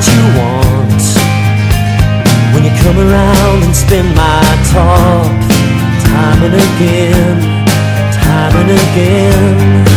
what you want when you come around and spin my top time and again, time and again.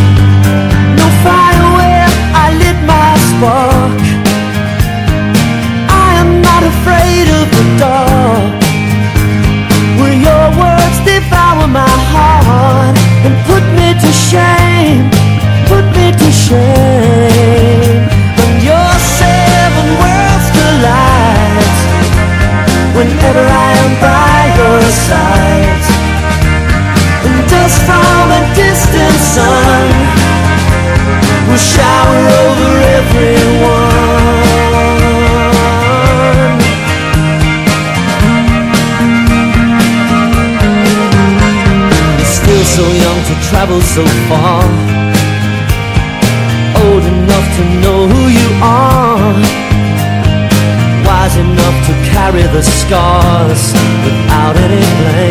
Still so young to travel so far. Old enough to know who you are. Wise enough to carry the scars without any blame.